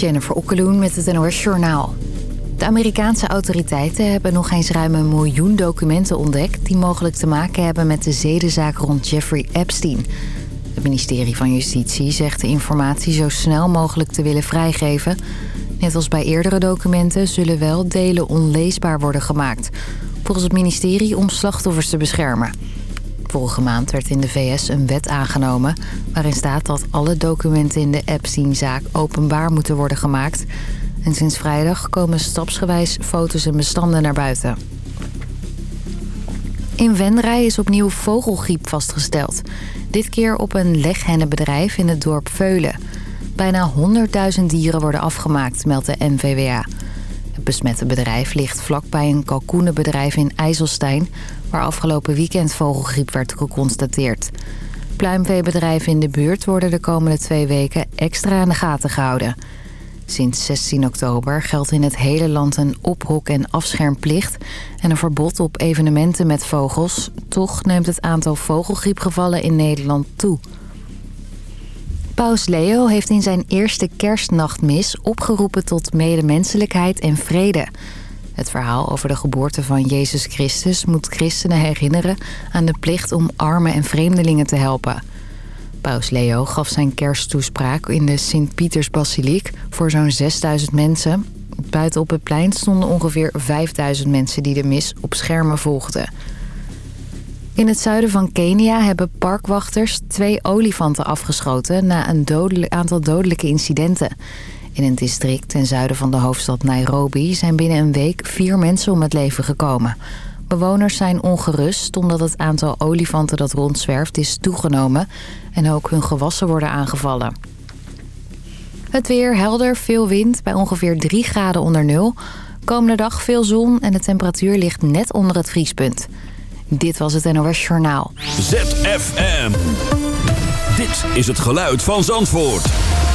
Jennifer Okkeloen met het NOS Journaal. De Amerikaanse autoriteiten hebben nog eens ruim een miljoen documenten ontdekt... die mogelijk te maken hebben met de zedenzaak rond Jeffrey Epstein. Het ministerie van Justitie zegt de informatie zo snel mogelijk te willen vrijgeven. Net als bij eerdere documenten zullen wel delen onleesbaar worden gemaakt. Volgens het ministerie om slachtoffers te beschermen. Vorige maand werd in de VS een wet aangenomen... waarin staat dat alle documenten in de Epstein-zaak openbaar moeten worden gemaakt... En sinds vrijdag komen stapsgewijs foto's en bestanden naar buiten. In Venray is opnieuw vogelgriep vastgesteld. Dit keer op een leghennenbedrijf in het dorp Veulen. Bijna 100.000 dieren worden afgemaakt, meldt de NVWA. Het besmette bedrijf ligt vlakbij een kalkoenenbedrijf in IJsselstein... waar afgelopen weekend vogelgriep werd geconstateerd. Pluimveebedrijven in de buurt worden de komende twee weken extra in de gaten gehouden... Sinds 16 oktober geldt in het hele land een ophok- en afschermplicht... en een verbod op evenementen met vogels. Toch neemt het aantal vogelgriepgevallen in Nederland toe. Paus Leo heeft in zijn eerste kerstnachtmis opgeroepen tot medemenselijkheid en vrede. Het verhaal over de geboorte van Jezus Christus moet christenen herinneren... aan de plicht om armen en vreemdelingen te helpen... Paus Leo gaf zijn kersttoespraak in de Sint-Pietersbasiliek voor zo'n 6000 mensen. Buiten op het plein stonden ongeveer 5000 mensen die de mis op schermen volgden. In het zuiden van Kenia hebben parkwachters twee olifanten afgeschoten... na een aantal dodelijke incidenten. In een district ten zuiden van de hoofdstad Nairobi... zijn binnen een week vier mensen om het leven gekomen... Bewoners zijn ongerust omdat het aantal olifanten dat rondzwerft is toegenomen... en ook hun gewassen worden aangevallen. Het weer helder, veel wind, bij ongeveer 3 graden onder nul. Komende dag veel zon en de temperatuur ligt net onder het vriespunt. Dit was het NOS Journaal. ZFM. Dit is het geluid van Zandvoort.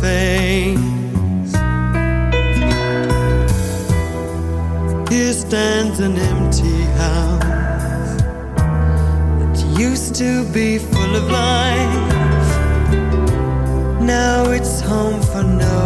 things. Here stands an empty house that used to be full of life. Now it's home for no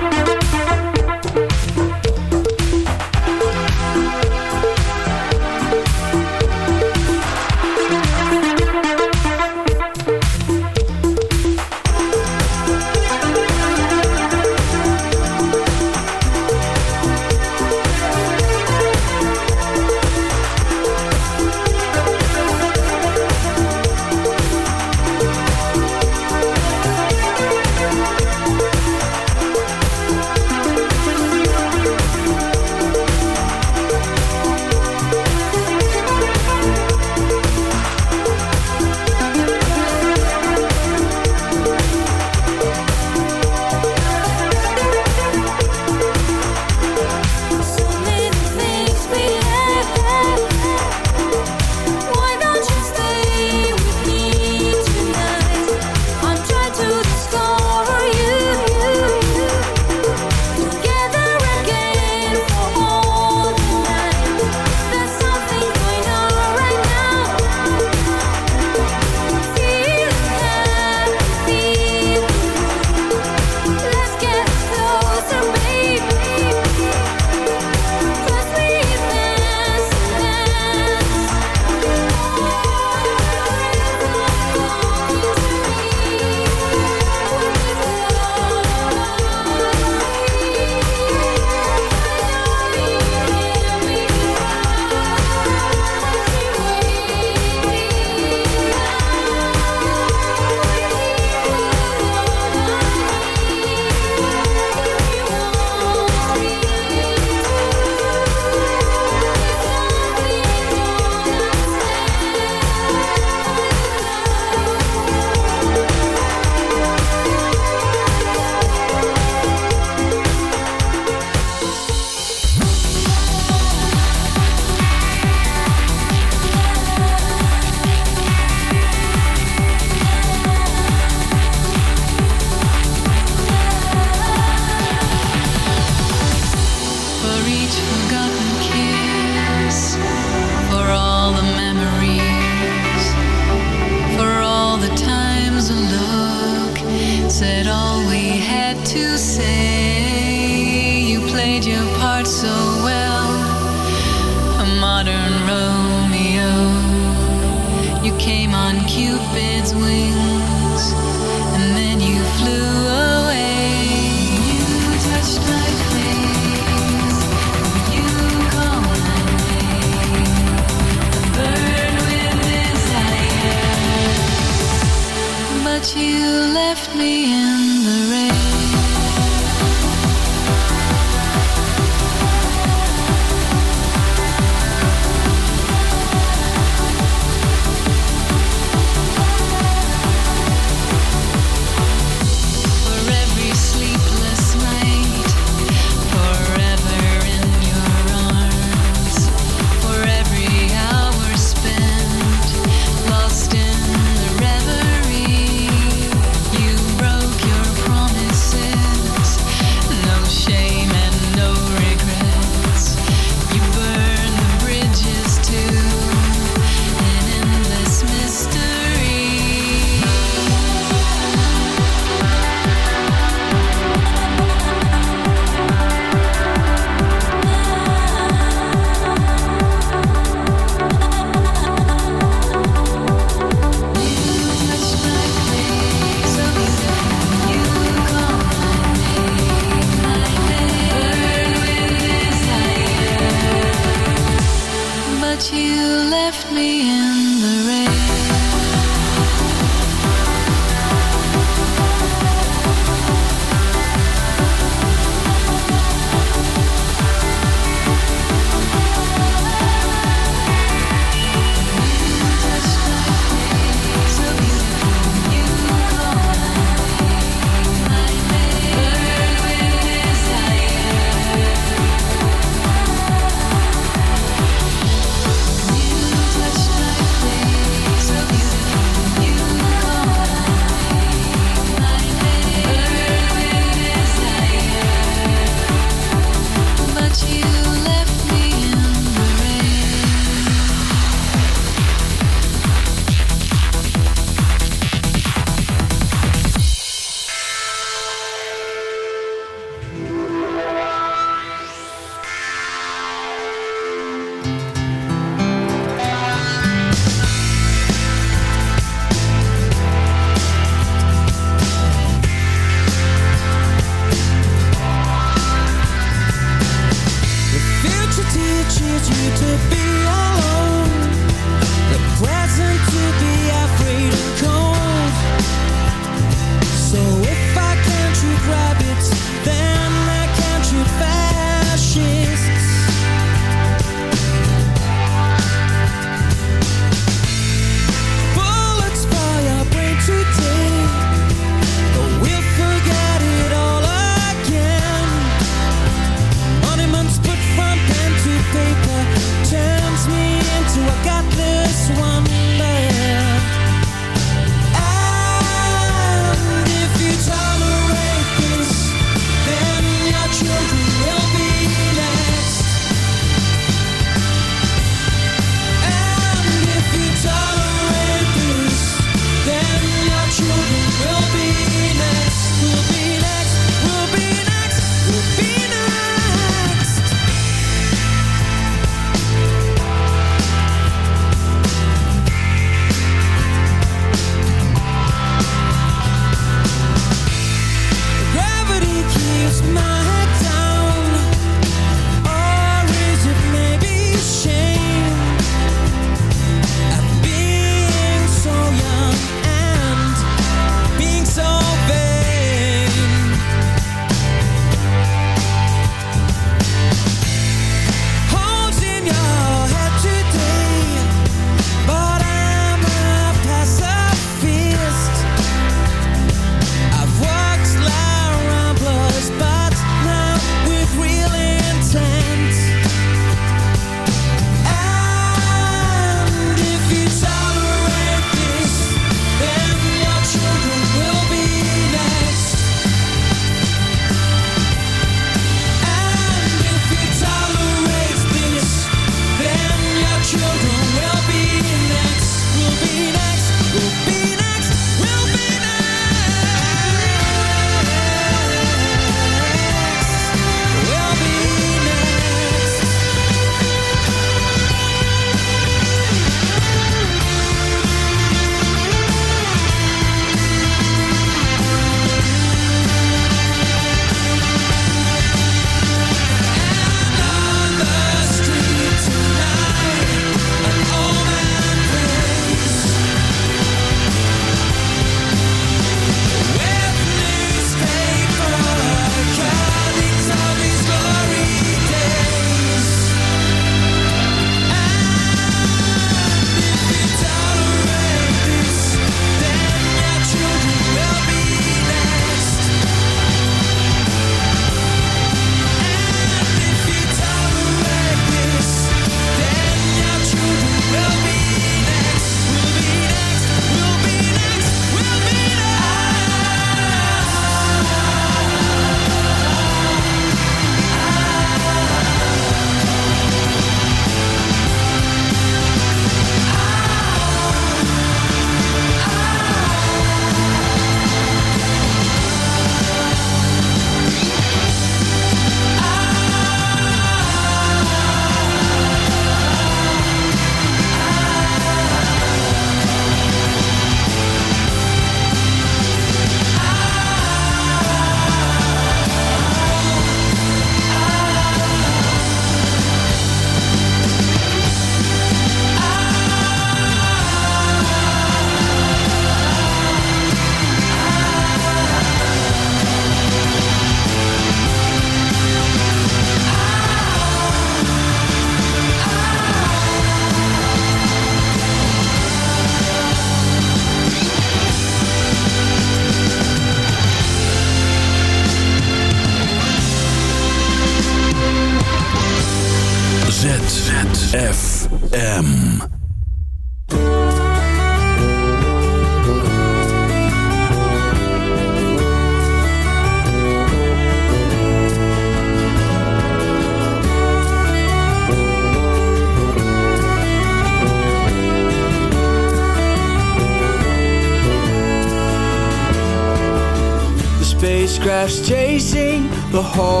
Spacecraft's chasing the horse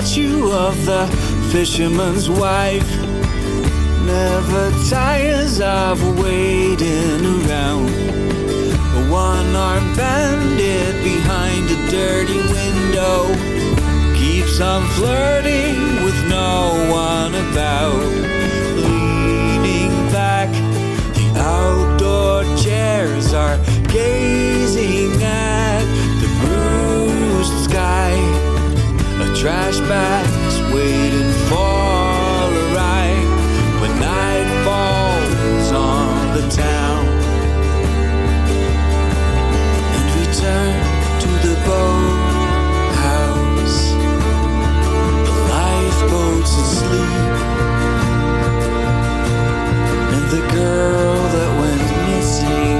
statue of the fisherman's wife never tires of waiting around a one-armed bandit behind a dirty window keeps on flirting with no one about. Leaning back, the outdoor chairs are gazing trash bag's waiting for a ride when night falls on the town and return to the boathouse. The lifeboat's asleep, and the girl that went missing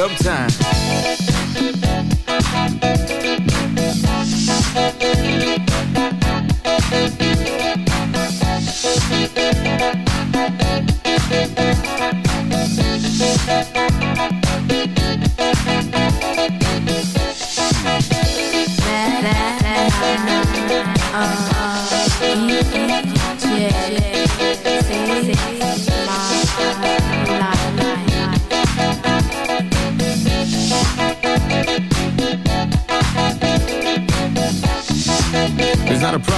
Dub time.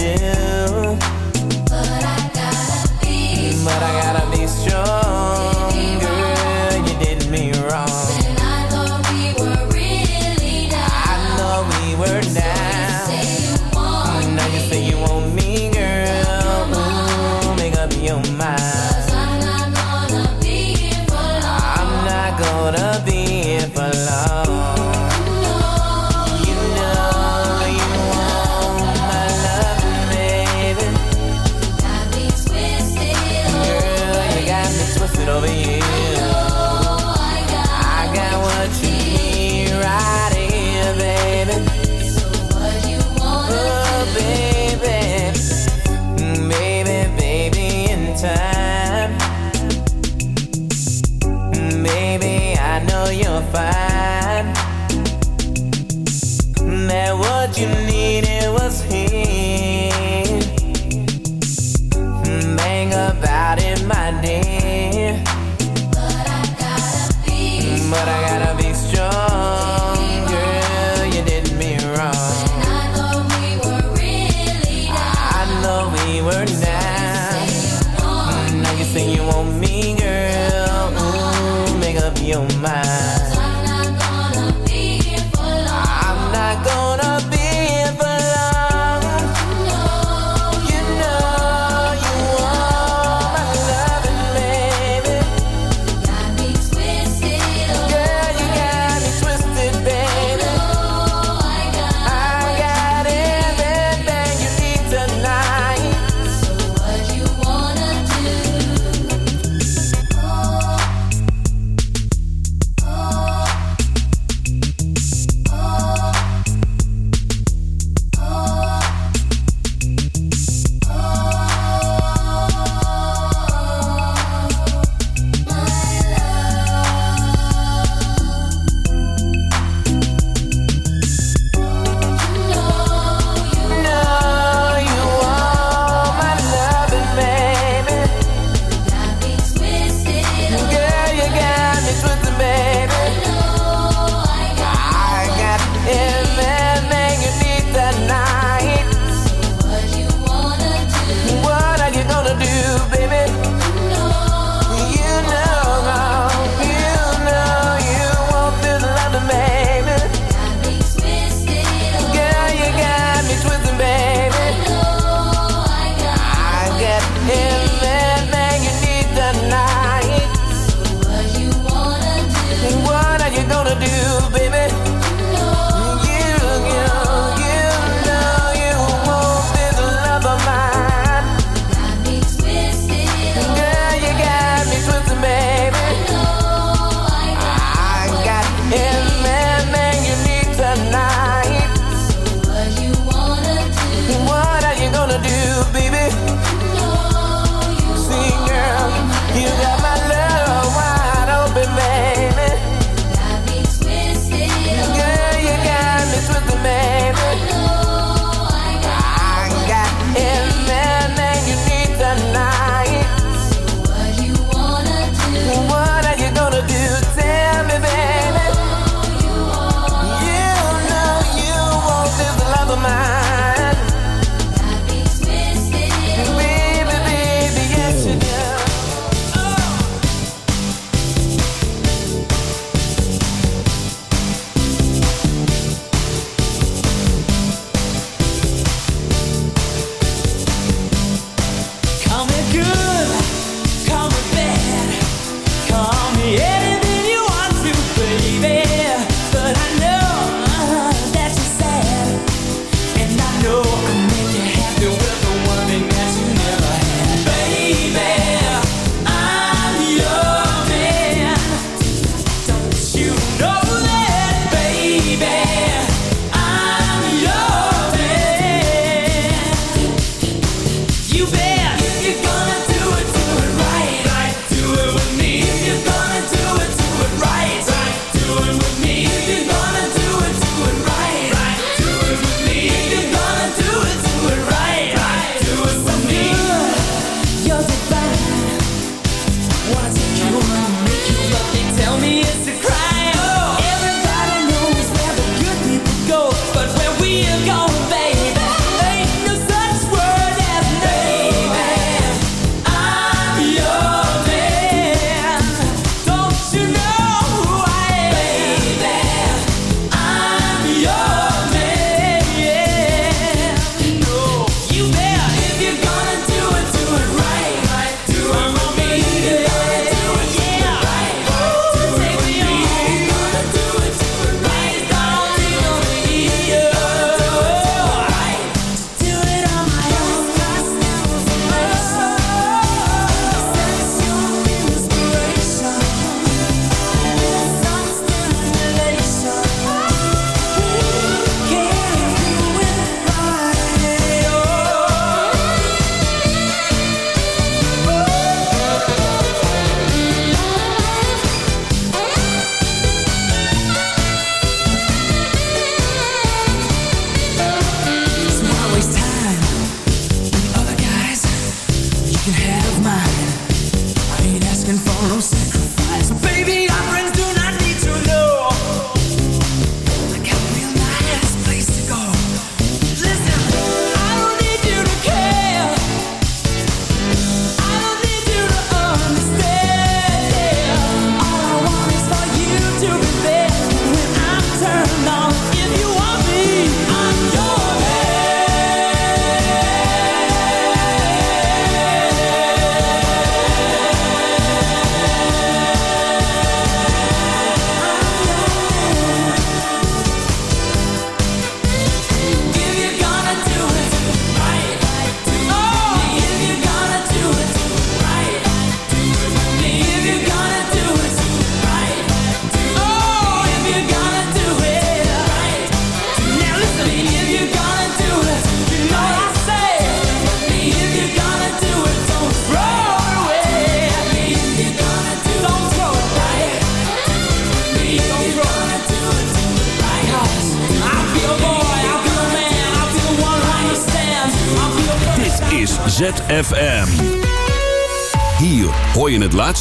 Yeah.